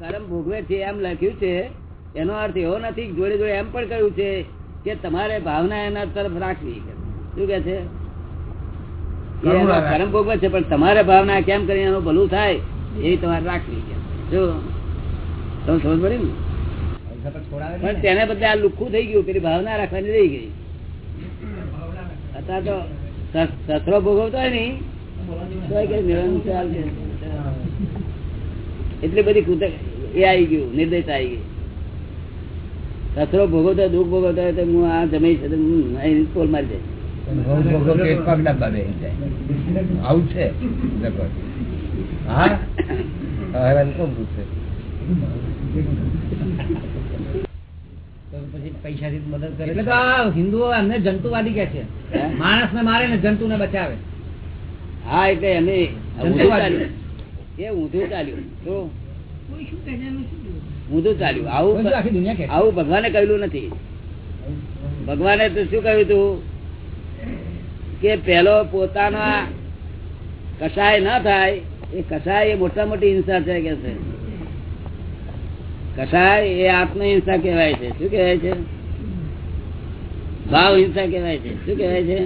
કર્મ ભોગવે છે એમ લખ્યું છે એનો અર્થ એવો નથી જોડે જોડે એમ પણ કહ્યું છે કે તમારે ભાવના એના તરફ રાખવી. શું કે છે. કર્મ ભોગવે છે પણ તમારે ભાવના કેમ કરી એનું ભલું થાય એ તમારે રાખવી જો તમે સમજ પડી ને? પણ તેને બદલે આ લુખ્ખું થઈ ગયું પેલી ભાવના રાખવાની રહી ગઈ. અત્યારે તો સસરો ભોગવતો હોય ને તો નિરંતર. એટલી બધી કૃત એ આવી ગયું નિર્દેશ આવી ગયું કચરો ભોગવતો દુઃખ ભોગવતો હોય તો હું આ જમી છે અહીં પોલ મારી જાય. આવું છે? જગત. હા? હવે કોણ પૂછે? એટલે તો આ હિન્દુઓ એમને જંતુવાદી કે છે. માણસ ને મારે ને જંતુ ને બચાવે. હા એટલે એમને એ ઊંધું ચાલ્યું. તો? ઊંધું ચાલ્યું. આવું. આવું ભગવાને કહ્યું નથી. ભગવાને તો શું કહ્યું હતું કે પેલો પોતાના કસાય ના થાય એ કસાય એ મોટા મોટી હિંસા છે કે છે? કસાય એ આત્મહિંસા કહેવાય છે. શું કહેવાય છે? ભાવ હિંસા કહેવાય છે. શું કહેવાય છે?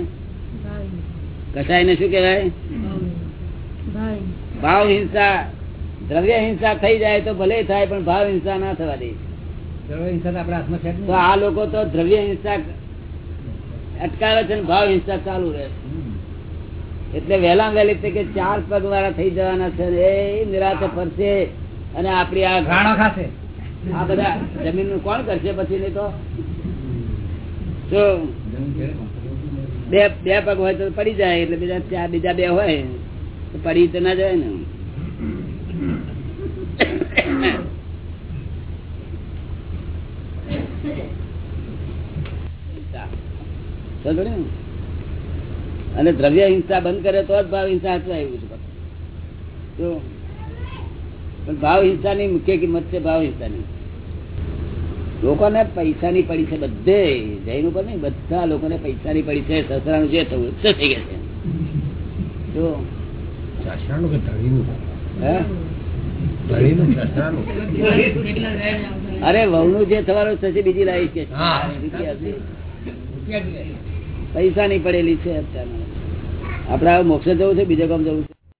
કસાય ને શું કહેવાય? ભાવ હિંસા દ્રવ્ય હિંસા થઈ જાય તો ભલે થાય પણ ભાવ હિંસા ના થવા દે. ચલો, એ આપણા હાથમાં છે તો આ લોકો તો દ્રવ્ય હિંસા અટકાવે છે ભાવ હિંસા ચાલુ રહે. એટલે વહેલા વહેલી તકે ચાર પગ વાળા થઈ જવાના છે એ નિરાતે ફરશે અને આપડી આ ઘાણો ખાશે. આ બધા જમીનનું કોણ કરશે પછી નહીં તો? બે બે પગ હોય તો પડી જાય એટલે બીજા ચાર બીજા બે હોય. પડી તો ના જાય ને. અને દ્રવ્ય હિંસા બંધ કરે તો જ ભાવ હિંસા છે. પણ ભાવ હિંસાની મુખ્ય કિંમત છે ભાવ હિંસાની. લોકોને પૈસાની પડી છે બધે. જૈન ઉપર નહીં, બધા લોકોને પૈસાની પડી છે. સસરાનું જે થવું થઈ ગયા છે. જો. શાસ્ત્રાનું કે ધણીનું હે? ધણીનું શાસ્ત્રાનું અરે વહુનું જે થવાનું થશે બીજી લાવી છે. પૈસા નહીં પડેલી છે અત્યારે આપડે હવે મોક્ષે જવું છે બીજે કામ જવું છે.